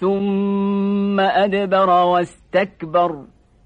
ثم أدبر واستكبر.